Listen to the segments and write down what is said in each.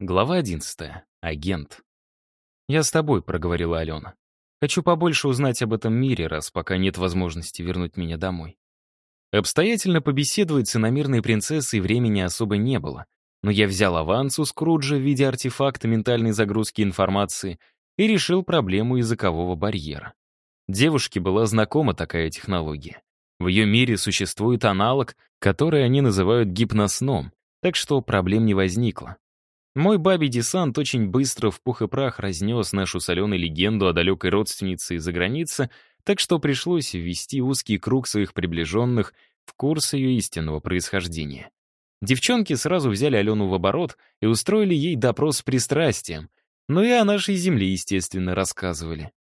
Глава 11. Агент. «Я с тобой», — проговорила Алена. «Хочу побольше узнать об этом мире, раз пока нет возможности вернуть меня домой». Обстоятельно побеседовать с иномирной принцессой времени особо не было, но я взял аванс у Скруджа в виде артефакта ментальной загрузки информации и решил проблему языкового барьера. Девушке была знакома такая технология. В ее мире существует аналог, который они называют гипносном, так что проблем не возникло. Мой бабий десант очень быстро в пух и прах разнес нашу соленую легенду о далекой родственнице из-за границы, так что пришлось ввести узкий круг своих приближенных в курс ее истинного происхождения. Девчонки сразу взяли Алену в оборот и устроили ей допрос с пристрастием, но и о нашей земле, естественно, рассказывали.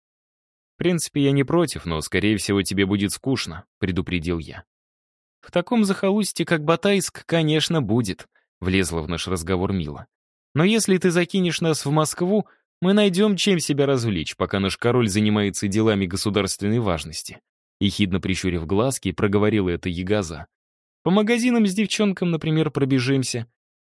«В принципе, я не против, но, скорее всего, тебе будет скучно», — предупредил я. «В таком захолустье, как Батайск, конечно, будет», — влезла в наш разговор Мила. Но если ты закинешь нас в Москву, мы найдем, чем себя развлечь, пока наш король занимается делами государственной важности». Ехидно прищурив глазки, проговорила это Ягоза. «По магазинам с девчонкам, например, пробежимся.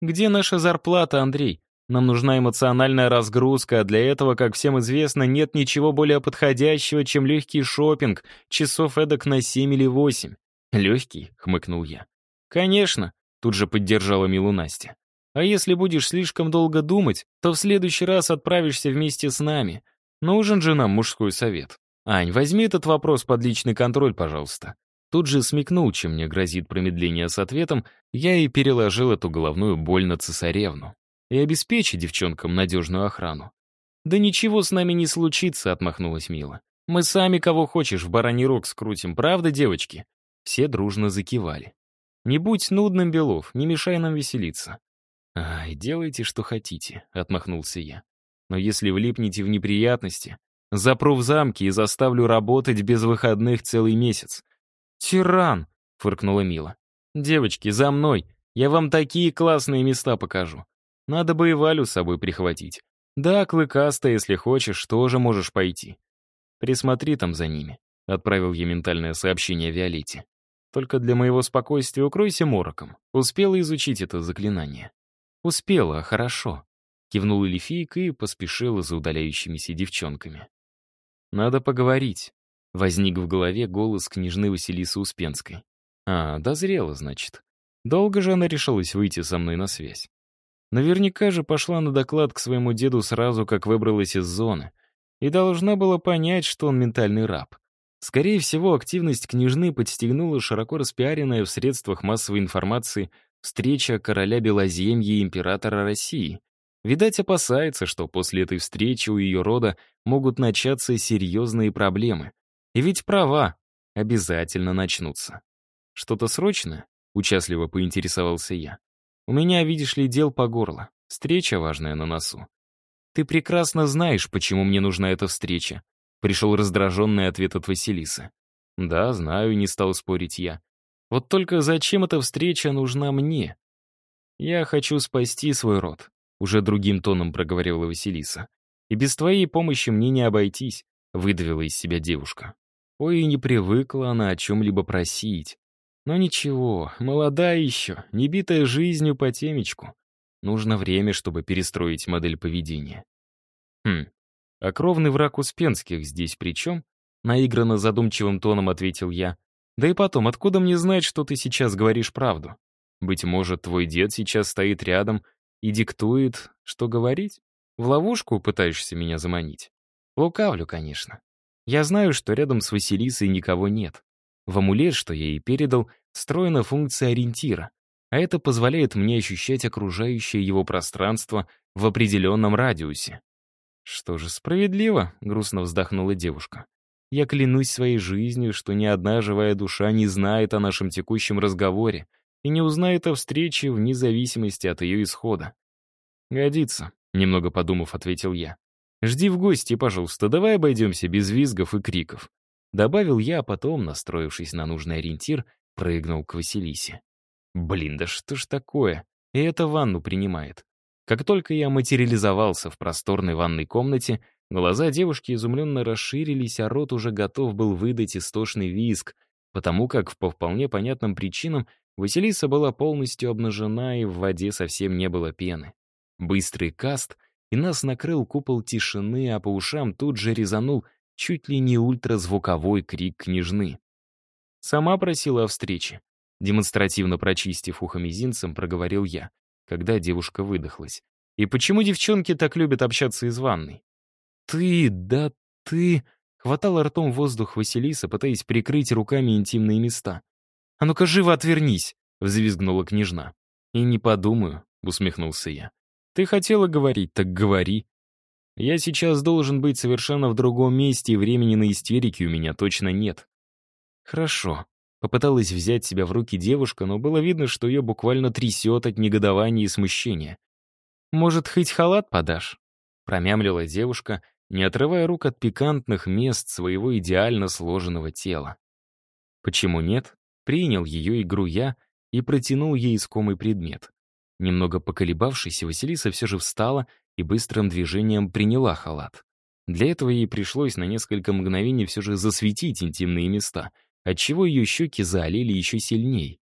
Где наша зарплата, Андрей? Нам нужна эмоциональная разгрузка, а для этого, как всем известно, нет ничего более подходящего, чем легкий шопинг, часов эдак на семь или восемь». «Легкий?» — хмыкнул я. «Конечно», — тут же поддержала Милу Настя. А если будешь слишком долго думать, то в следующий раз отправишься вместе с нами. Нужен же нам мужской совет. Ань, возьми этот вопрос под личный контроль, пожалуйста. Тут же смекнул, чем мне грозит промедление с ответом, я и переложил эту головную боль на цесаревну. И обеспечи девчонкам надежную охрану. «Да ничего с нами не случится», — отмахнулась Мила. «Мы сами кого хочешь в бараний рог скрутим, правда, девочки?» Все дружно закивали. «Не будь нудным, Белов, не мешай нам веселиться. «Ай, делайте, что хотите», — отмахнулся я. «Но если влипнете в неприятности, запру в замке и заставлю работать без выходных целый месяц». «Тиран!» — фыркнула Мила. «Девочки, за мной! Я вам такие классные места покажу. Надо бы и Валю с собой прихватить. Да, клыкастая, если хочешь, тоже можешь пойти. Присмотри там за ними», — отправил я ментальное сообщение Виолетте. «Только для моего спокойствия укройся мороком. Успела изучить это заклинание». «Успела, хорошо», — кивнула эльфийка и поспешила за удаляющимися девчонками. «Надо поговорить», — возник в голове голос княжны Василисы Успенской. «А, дозрела, значит. Долго же она решилась выйти со мной на связь. Наверняка же пошла на доклад к своему деду сразу, как выбралась из зоны, и должна была понять, что он ментальный раб. Скорее всего, активность княжны подстегнула широко распиаренная в средствах массовой информации Встреча короля Белоземья и императора России. Видать, опасается, что после этой встречи у ее рода могут начаться серьезные проблемы. И ведь права, обязательно начнутся. Что-то срочное? Участливо поинтересовался я. У меня, видишь ли, дел по горло. Встреча важная на носу. Ты прекрасно знаешь, почему мне нужна эта встреча. Пришел раздраженный ответ от Василисы. Да, знаю, не стал спорить я. Вот только зачем эта встреча нужна мне? Я хочу спасти свой род, уже другим тоном проговорила Василиса. И без твоей помощи мне не обойтись, выдавила из себя девушка. Ой, не привыкла она о чем-либо просить. Но ничего, молодая еще, не битая жизнью по темечку. Нужно время, чтобы перестроить модель поведения. Хм, а кровный враг Успенских здесь при чем? Наигранно задумчивым тоном ответил я, да и потом, откуда мне знать, что ты сейчас говоришь правду? Быть может, твой дед сейчас стоит рядом и диктует, что говорить? В ловушку пытаешься меня заманить? Лукавлю, конечно. Я знаю, что рядом с Василисой никого нет. В амулет, что я ей передал, встроена функция ориентира, а это позволяет мне ощущать окружающее его пространство в определенном радиусе. «Что же, справедливо», — грустно вздохнула девушка. Я клянусь своей жизнью, что ни одна живая душа не знает о нашем текущем разговоре и не узнает о встрече вне зависимости от ее исхода. «Годится», — немного подумав, ответил я. «Жди в гости, пожалуйста, давай обойдемся без визгов и криков». Добавил я, а потом, настроившись на нужный ориентир, прыгнул к Василисе. Блин, да что ж такое? И это ванну принимает. Как только я материализовался в просторной ванной комнате, Глаза девушки изумленно расширились, а рот уже готов был выдать истошный визг, потому как по вполне понятным причинам Василиса была полностью обнажена и в воде совсем не было пены. Быстрый каст, и нас накрыл купол тишины, а по ушам тут же резанул чуть ли не ультразвуковой крик княжны. Сама просила о встрече. Демонстративно прочистив ухо мизинцем, проговорил я, когда девушка выдохлась. «И почему девчонки так любят общаться из ванной?» «Ты, да ты...» Хватала ртом воздух Василиса, пытаясь прикрыть руками интимные места. «А ну-ка, живо отвернись!» — взвизгнула княжна. «И не подумаю», — усмехнулся я. «Ты хотела говорить, так говори. Я сейчас должен быть совершенно в другом месте, и времени на истерики у меня точно нет». «Хорошо», — попыталась взять себя в руки девушка, но было видно, что ее буквально трясет от негодования и смущения. «Может, хоть халат подашь?» — промямлила девушка, не отрывая рук от пикантных мест своего идеально сложенного тела. Почему нет? Принял ее игру я и протянул ей искомый предмет. Немного поколебавшись, Василиса все же встала и быстрым движением приняла халат. Для этого ей пришлось на несколько мгновений все же засветить интимные места, отчего ее щеки залили еще сильней.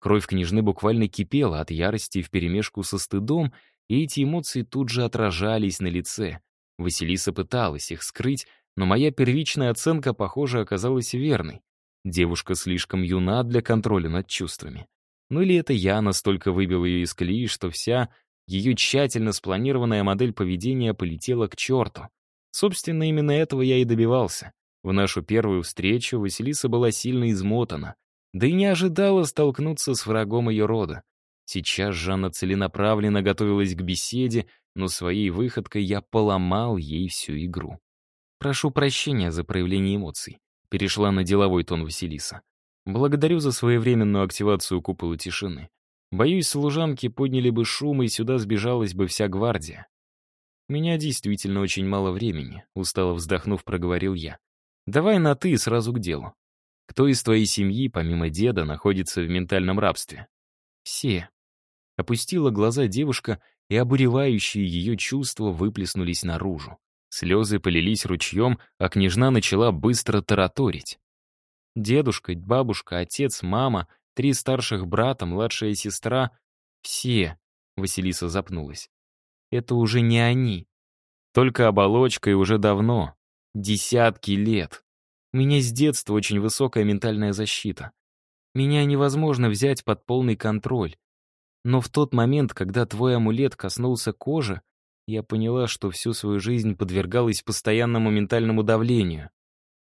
Кровь княжны буквально кипела от ярости вперемешку со стыдом, и эти эмоции тут же отражались на лице. Василиса пыталась их скрыть, но моя первичная оценка, похоже, оказалась верной. Девушка слишком юна для контроля над чувствами. Ну или это я настолько выбил ее из колеи, что вся ее тщательно спланированная модель поведения полетела к черту. Собственно, именно этого я и добивался. В нашу первую встречу Василиса была сильно измотана, да и не ожидала столкнуться с врагом ее рода. Сейчас Жанна целенаправленно готовилась к беседе, но своей выходкой я поломал ей всю игру. «Прошу прощения за проявление эмоций», — перешла на деловой тон Василиса. «Благодарю за своевременную активацию купола тишины. Боюсь, служанки подняли бы шум, и сюда сбежалась бы вся гвардия». «У меня действительно очень мало времени», — устало вздохнув, проговорил я. «Давай на «ты» сразу к делу. Кто из твоей семьи, помимо деда, находится в ментальном рабстве?» «Все», Опустила глаза девушка, и обуревающие ее чувства выплеснулись наружу. Слезы полились ручьем, а княжна начала быстро тараторить. Дедушка, бабушка, отец, мама, три старших брата, младшая сестра — все, — Василиса запнулась. Это уже не они. Только оболочка и уже давно. Десятки лет. У меня с детства очень высокая ментальная защита. Меня невозможно взять под полный контроль. Но в тот момент, когда твой амулет коснулся кожи, я поняла, что всю свою жизнь подвергалась постоянному ментальному давлению.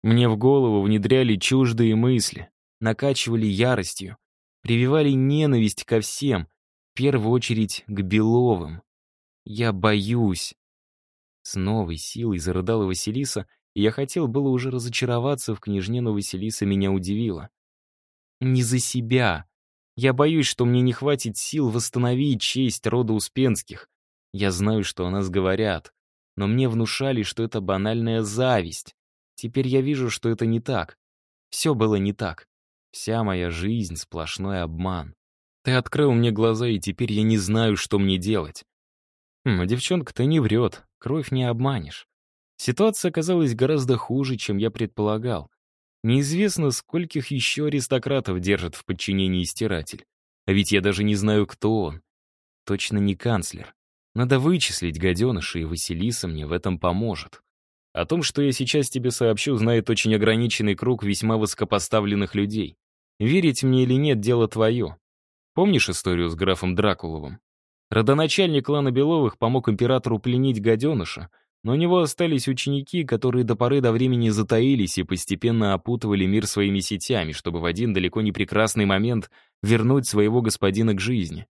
Мне в голову внедряли чуждые мысли, накачивали яростью, прививали ненависть ко всем, в первую очередь к Беловым. Я боюсь. С новой силой зарыдала Василиса, и я хотел было уже разочароваться в княжне, но Василиса меня удивила. Не за себя, я боюсь, что мне не хватит сил восстановить честь рода Успенских. Я знаю, что о нас говорят, но мне внушали, что это банальная зависть. Теперь я вижу, что это не так. Все было не так. Вся моя жизнь — сплошной обман. Ты открыл мне глаза, и теперь я не знаю, что мне делать. Хм, девчонка-то не врет, кровь не обманешь. Ситуация оказалась гораздо хуже, чем я предполагал. Неизвестно, скольких еще аристократов держит в подчинении стиратель. А ведь я даже не знаю, кто он. Точно не канцлер. Надо вычислить гаденыша, и Василиса мне в этом поможет. О том, что я сейчас тебе сообщу, знает очень ограниченный круг весьма высокопоставленных людей. Верить мне или нет, дело твое. Помнишь историю с графом Дракуловым? Родоначальник клана Беловых помог императору пленить гаденыша — но у него остались ученики, которые до поры до времени затаились и постепенно опутывали мир своими сетями, чтобы в один далеко не прекрасный момент вернуть своего господина к жизни.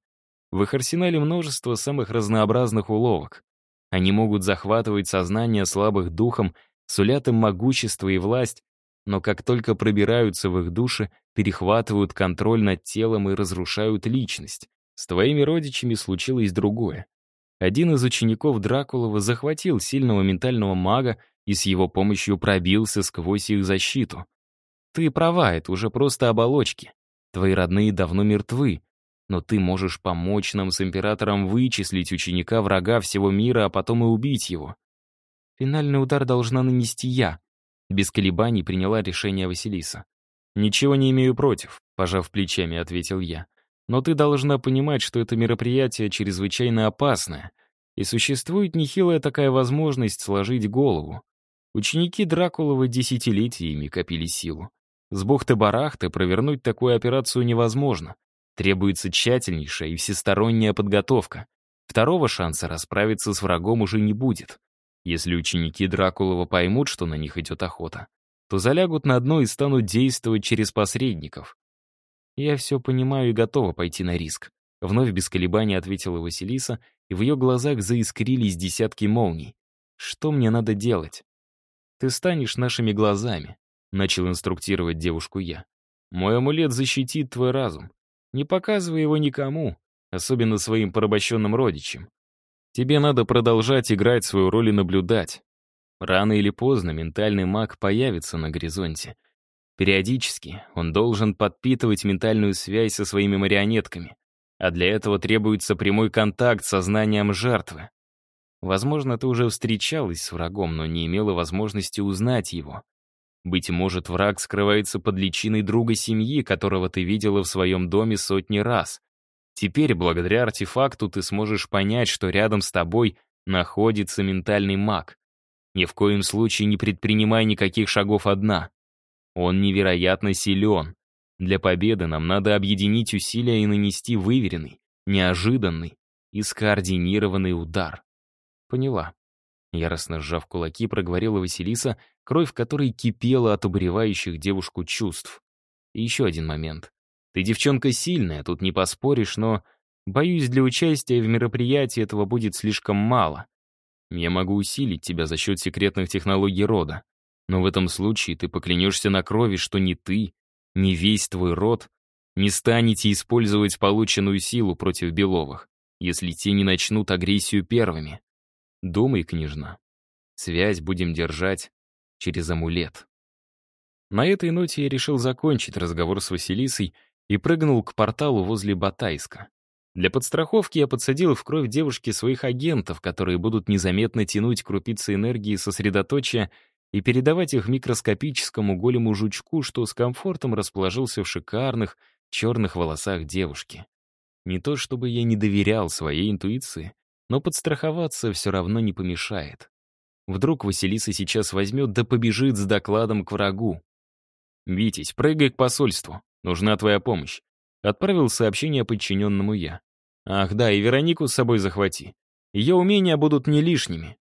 В их арсенале множество самых разнообразных уловок. Они могут захватывать сознание слабых духом, сулят им могущество и власть, но как только пробираются в их души, перехватывают контроль над телом и разрушают личность. С твоими родичами случилось другое. Один из учеников Дракулова захватил сильного ментального мага и с его помощью пробился сквозь их защиту. Ты права, это уже просто оболочки. Твои родные давно мертвы, но ты можешь помочь нам с императором вычислить ученика врага всего мира, а потом и убить его. Финальный удар должна нанести я. Без колебаний приняла решение Василиса. «Ничего не имею против», — пожав плечами, ответил я. Но ты должна понимать, что это мероприятие чрезвычайно опасное, И существует нехилая такая возможность сложить голову. Ученики Дракулова десятилетиями копили силу. С бухты-барахты провернуть такую операцию невозможно. Требуется тщательнейшая и всесторонняя подготовка. Второго шанса расправиться с врагом уже не будет. Если ученики Дракулова поймут, что на них идет охота, то залягут на дно и станут действовать через посредников. Я все понимаю и готова пойти на риск. Вновь без колебаний ответила Василиса, и в ее глазах заискрились десятки молний. Что мне надо делать? Ты станешь нашими глазами, начал инструктировать девушку я. Мой амулет защитит твой разум. Не показывай его никому, особенно своим порабощенным родичам. Тебе надо продолжать играть свою роль и наблюдать. Рано или поздно ментальный маг появится на горизонте. Периодически он должен подпитывать ментальную связь со своими марионетками, а для этого требуется прямой контакт с сознанием жертвы. Возможно, ты уже встречалась с врагом, но не имела возможности узнать его. Быть может, враг скрывается под личиной друга семьи, которого ты видела в своем доме сотни раз. Теперь, благодаря артефакту, ты сможешь понять, что рядом с тобой находится ментальный маг. Ни в коем случае не предпринимай никаких шагов одна. Он невероятно силен. Для победы нам надо объединить усилия и нанести выверенный, неожиданный и скоординированный удар. Поняла. Яростно сжав кулаки, проговорила Василиса, кровь которой кипела от убревающих девушку чувств. И еще один момент. Ты девчонка сильная, тут не поспоришь, но, боюсь, для участия в мероприятии этого будет слишком мало. Я могу усилить тебя за счет секретных технологий рода. Но в этом случае ты поклянешься на крови, что ни ты, ни весь твой род не станете использовать полученную силу против Беловых, если те не начнут агрессию первыми. Думай, княжна. Связь будем держать через амулет. На этой ноте я решил закончить разговор с Василисой и прыгнул к порталу возле Батайска. Для подстраховки я подсадил в кровь девушки своих агентов, которые будут незаметно тянуть крупицы энергии сосредоточия и передавать их микроскопическому голему жучку, что с комфортом расположился в шикарных черных волосах девушки. Не то чтобы я не доверял своей интуиции, но подстраховаться все равно не помешает. Вдруг Василиса сейчас возьмет да побежит с докладом к врагу. «Витязь, прыгай к посольству. Нужна твоя помощь». Отправил сообщение подчиненному я. «Ах да, и Веронику с собой захвати. Ее умения будут не лишними».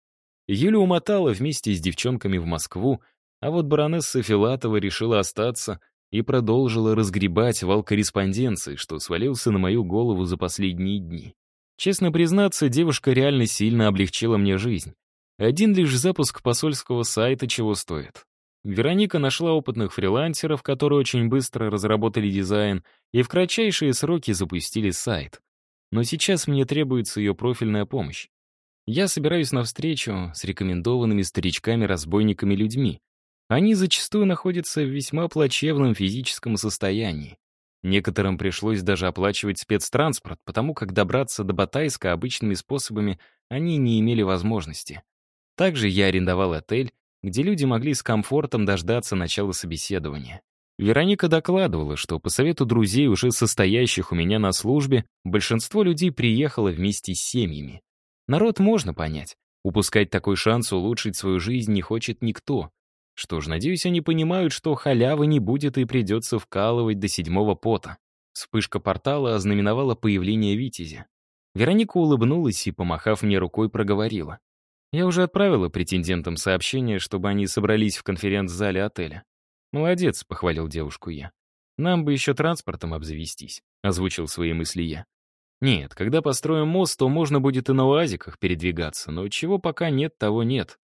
Юля умотала вместе с девчонками в Москву, а вот баронесса Филатова решила остаться и продолжила разгребать вал корреспонденции, что свалился на мою голову за последние дни. Честно признаться, девушка реально сильно облегчила мне жизнь. Один лишь запуск посольского сайта чего стоит. Вероника нашла опытных фрилансеров, которые очень быстро разработали дизайн и в кратчайшие сроки запустили сайт. Но сейчас мне требуется ее профильная помощь. Я собираюсь на встречу с рекомендованными старичками-разбойниками-людьми. Они зачастую находятся в весьма плачевном физическом состоянии. Некоторым пришлось даже оплачивать спецтранспорт, потому как добраться до Батайска обычными способами они не имели возможности. Также я арендовал отель, где люди могли с комфортом дождаться начала собеседования. Вероника докладывала, что по совету друзей, уже состоящих у меня на службе, большинство людей приехало вместе с семьями. Народ можно понять. Упускать такой шанс улучшить свою жизнь не хочет никто. Что ж, надеюсь, они понимают, что халявы не будет и придется вкалывать до седьмого пота. Вспышка портала ознаменовала появление Витязя. Вероника улыбнулась и, помахав мне рукой, проговорила. Я уже отправила претендентам сообщение, чтобы они собрались в конференц-зале отеля. «Молодец», — похвалил девушку я. «Нам бы еще транспортом обзавестись», — озвучил свои мысли я. «Нет, когда построим мост, то можно будет и на уазиках передвигаться, но чего пока нет, того нет.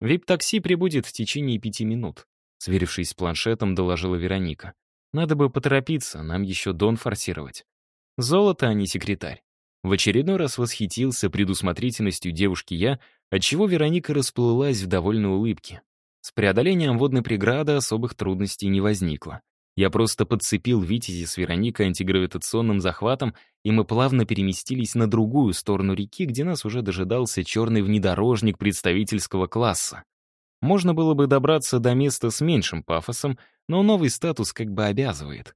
«Вип-такси прибудет в течение пяти минут», — сверившись с планшетом, доложила Вероника. «Надо бы поторопиться, нам еще дон форсировать». Золото, а не секретарь. В очередной раз восхитился предусмотрительностью девушки я, отчего Вероника расплылась в довольной улыбке. С преодолением водной преграды особых трудностей не возникло. Я просто подцепил Витязи с Вероникой антигравитационным захватом, и мы плавно переместились на другую сторону реки, где нас уже дожидался черный внедорожник представительского класса. Можно было бы добраться до места с меньшим пафосом, но новый статус как бы обязывает.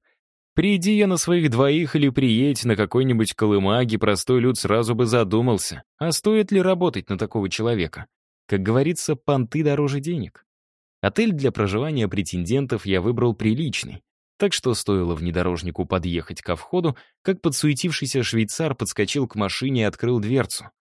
Приди я на своих двоих или приедь на какой-нибудь колымаге, простой люд сразу бы задумался, а стоит ли работать на такого человека? Как говорится, понты дороже денег. Отель для проживания претендентов я выбрал приличный, так что стоило внедорожнику подъехать ко входу, как подсуетившийся швейцар подскочил к машине и открыл дверцу.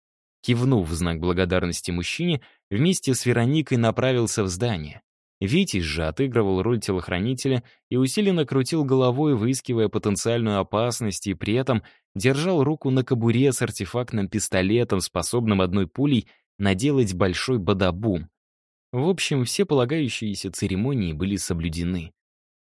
Кивнув в знак благодарности мужчине, вместе с Вероникой направился в здание. Витязь же отыгрывал роль телохранителя и усиленно крутил головой, выискивая потенциальную опасность, и при этом держал руку на кобуре с артефактным пистолетом, способным одной пулей наделать большой бадабум. В общем, все полагающиеся церемонии были соблюдены.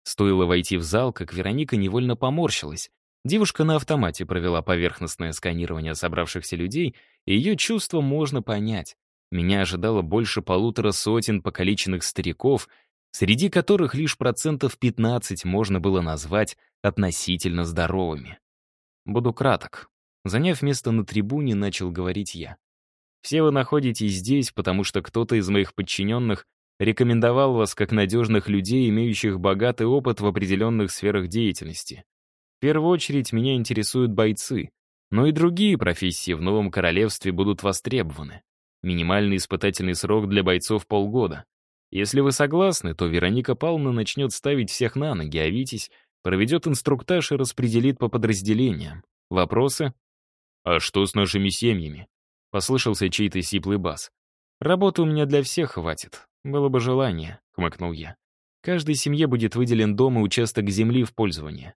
Стоило войти в зал, как Вероника невольно поморщилась. Девушка на автомате провела поверхностное сканирование собравшихся людей, и ее чувства можно понять. Меня ожидало больше полутора сотен покалеченных стариков, среди которых лишь процентов 15 можно было назвать относительно здоровыми. Буду краток. Заняв место на трибуне, начал говорить я. Все вы находитесь здесь, потому что кто-то из моих подчиненных рекомендовал вас как надежных людей, имеющих богатый опыт в определенных сферах деятельности. В первую очередь меня интересуют бойцы, но и другие профессии в новом королевстве будут востребованы. Минимальный испытательный срок для бойцов полгода. Если вы согласны, то Вероника Павловна начнет ставить всех на ноги, а Витязь проведет инструктаж и распределит по подразделениям. Вопросы? «А что с нашими семьями?» — послышался чей-то сиплый бас. «Работы у меня для всех хватит. Было бы желание», — хмыкнул я. «Каждой семье будет выделен дом и участок земли в пользование.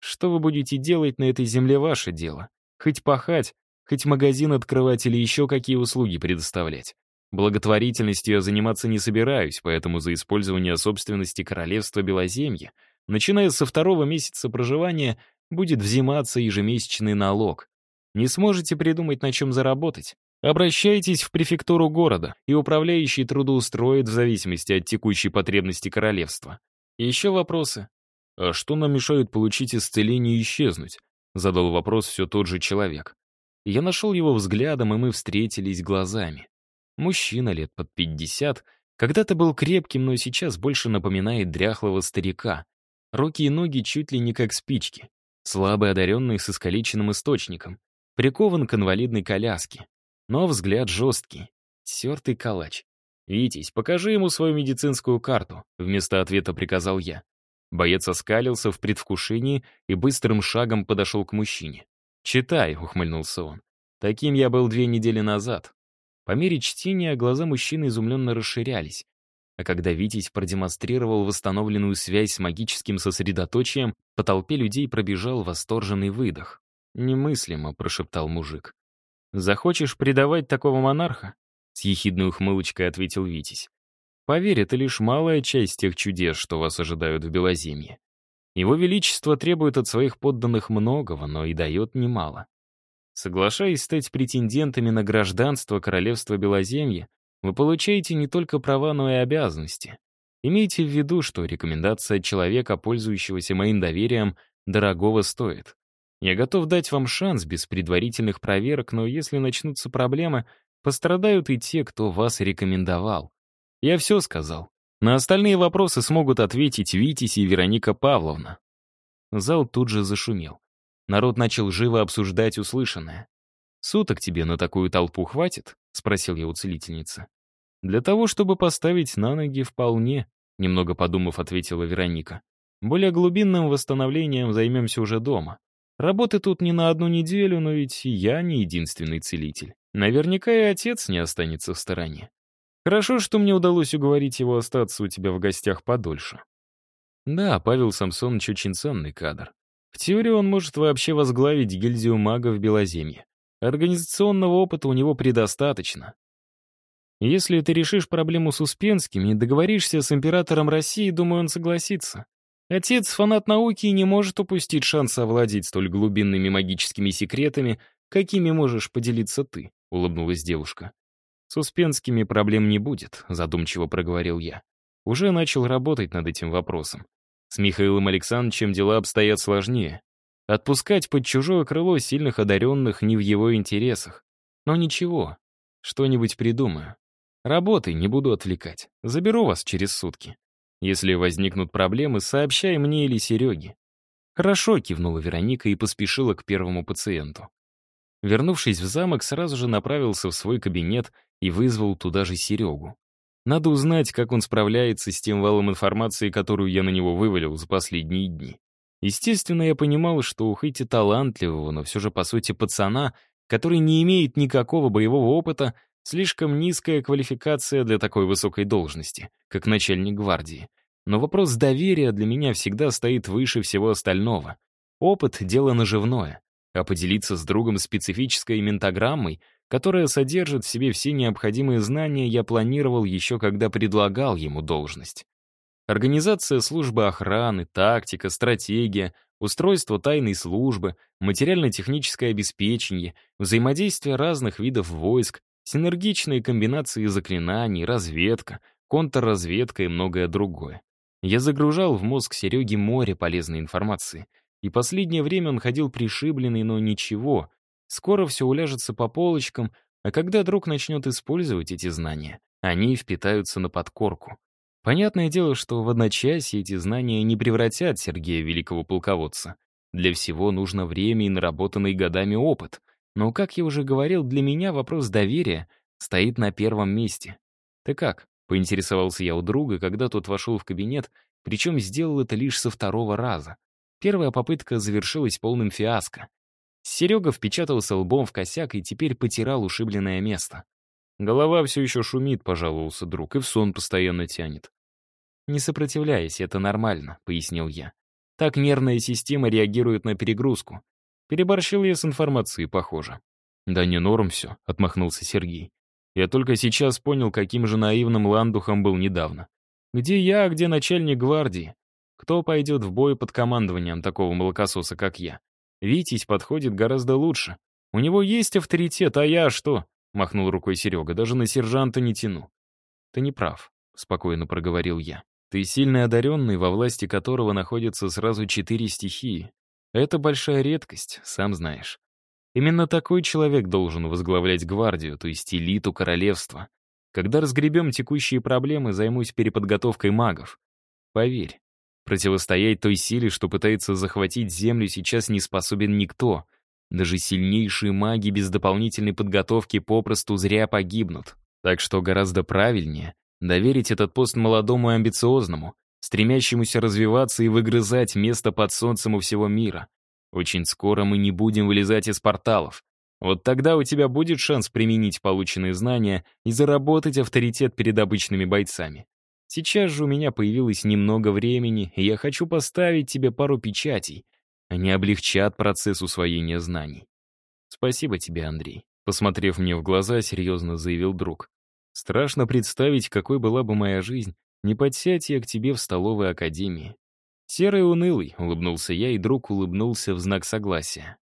Что вы будете делать на этой земле — ваше дело. Хоть пахать, Хоть магазин открывать или еще какие услуги предоставлять. Благотворительностью я заниматься не собираюсь, поэтому за использование собственности королевства Белоземья, начиная со второго месяца проживания, будет взиматься ежемесячный налог. Не сможете придумать, на чем заработать? Обращайтесь в префектуру города, и управляющий трудоустроит в зависимости от текущей потребности королевства. Еще вопросы? «А что нам мешает получить исцеление и исчезнуть?» Задал вопрос все тот же человек. Я нашел его взглядом, и мы встретились глазами. Мужчина лет под пятьдесят, когда-то был крепким, но сейчас больше напоминает дряхлого старика. Руки и ноги чуть ли не как спички. Слабый одаренный с искалеченным источником. Прикован к инвалидной коляске. Но взгляд жесткий. Тертый калач. «Витязь, покажи ему свою медицинскую карту», — вместо ответа приказал я. Боец оскалился в предвкушении и быстрым шагом подошел к мужчине. «Читай», — ухмыльнулся он. «Таким я был две недели назад». По мере чтения глаза мужчины изумленно расширялись. А когда Витязь продемонстрировал восстановленную связь с магическим сосредоточием, по толпе людей пробежал восторженный выдох. «Немыслимо», — прошептал мужик. «Захочешь предавать такого монарха?» С ехидной ухмылочкой ответил Витязь. «Поверь, это лишь малая часть тех чудес, что вас ожидают в Белоземье. Его Величество требует от своих подданных многого, но и дает немало. Соглашаясь стать претендентами на гражданство Королевства Белоземья, вы получаете не только права, но и обязанности. Имейте в виду, что рекомендация человека, пользующегося моим доверием, дорогого стоит. Я готов дать вам шанс без предварительных проверок, но если начнутся проблемы, пострадают и те, кто вас рекомендовал. Я все сказал. На остальные вопросы смогут ответить Витязь и Вероника Павловна. Зал тут же зашумел. Народ начал живо обсуждать услышанное. «Суток тебе на такую толпу хватит?» — спросил я у целительницы. «Для того, чтобы поставить на ноги вполне», — немного подумав, ответила Вероника. «Более глубинным восстановлением займемся уже дома. Работы тут не на одну неделю, но ведь я не единственный целитель. Наверняка и отец не останется в стороне. Хорошо, что мне удалось уговорить его остаться у тебя в гостях подольше. Да, Павел Самсонович очень ценный кадр. В теории он может вообще возглавить гильдию магов Белоземья. Организационного опыта у него предостаточно. Если ты решишь проблему с Успенскими и договоришься с императором России, думаю, он согласится. Отец — фанат науки и не может упустить шанс овладеть столь глубинными магическими секретами, какими можешь поделиться ты, — улыбнулась девушка. «С Успенскими проблем не будет», — задумчиво проговорил я. Уже начал работать над этим вопросом. С Михаилом Александровичем дела обстоят сложнее. Отпускать под чужое крыло сильных одаренных не в его интересах. Но ничего, что-нибудь придумаю. Работай, не буду отвлекать. Заберу вас через сутки. Если возникнут проблемы, сообщай мне или Сереге. «Хорошо», — кивнула Вероника и поспешила к первому пациенту. Вернувшись в замок, сразу же направился в свой кабинет и вызвал туда же Серегу. Надо узнать, как он справляется с тем валом информации, которую я на него вывалил за последние дни. Естественно, я понимал, что у хоть и талантливого, но все же, по сути, пацана, который не имеет никакого боевого опыта, слишком низкая квалификация для такой высокой должности, как начальник гвардии. Но вопрос доверия для меня всегда стоит выше всего остального. Опыт — дело наживное, а поделиться с другом специфической ментограммой которая содержит в себе все необходимые знания, я планировал еще когда предлагал ему должность. Организация службы охраны, тактика, стратегия, устройство тайной службы, материально-техническое обеспечение, взаимодействие разных видов войск, синергичные комбинации заклинаний, разведка, контрразведка и многое другое. Я загружал в мозг Сереги море полезной информации, и последнее время он ходил пришибленный, но ничего, Скоро все уляжется по полочкам, а когда друг начнет использовать эти знания, они впитаются на подкорку. Понятное дело, что в одночасье эти знания не превратят Сергея великого полководца. Для всего нужно время и наработанный годами опыт. Но, как я уже говорил, для меня вопрос доверия стоит на первом месте. «Ты как?» — поинтересовался я у друга, когда тот вошел в кабинет, причем сделал это лишь со второго раза. Первая попытка завершилась полным фиаско. Серега впечатался лбом в косяк и теперь потирал ушибленное место. Голова все еще шумит, пожаловался друг, и в сон постоянно тянет. «Не сопротивляйся, это нормально», — пояснил я. «Так нервная система реагирует на перегрузку. Переборщил я с информацией, похоже». «Да не норм все», — отмахнулся Сергей. «Я только сейчас понял, каким же наивным ландухом был недавно. Где я, а где начальник гвардии? Кто пойдет в бой под командованием такого молокососа, как я? Витязь подходит гораздо лучше. У него есть авторитет, а я что? Махнул рукой Серега, даже на сержанта не тяну. Ты не прав, спокойно проговорил я. Ты сильный одаренный, во власти которого находятся сразу четыре стихии. Это большая редкость, сам знаешь. Именно такой человек должен возглавлять гвардию, то есть элиту королевства. Когда разгребем текущие проблемы, займусь переподготовкой магов. Поверь, Противостоять той силе, что пытается захватить Землю, сейчас не способен никто. Даже сильнейшие маги без дополнительной подготовки попросту зря погибнут. Так что гораздо правильнее доверить этот пост молодому и амбициозному, стремящемуся развиваться и выгрызать место под солнцем у всего мира. Очень скоро мы не будем вылезать из порталов. Вот тогда у тебя будет шанс применить полученные знания и заработать авторитет перед обычными бойцами. Сейчас же у меня появилось немного времени, и я хочу поставить тебе пару печатей. Они облегчат процесс усвоения знаний. Спасибо тебе, Андрей. Посмотрев мне в глаза, серьезно заявил друг. Страшно представить, какой была бы моя жизнь, не подсядь я к тебе в столовой академии. Серый унылый, улыбнулся я, и друг улыбнулся в знак согласия.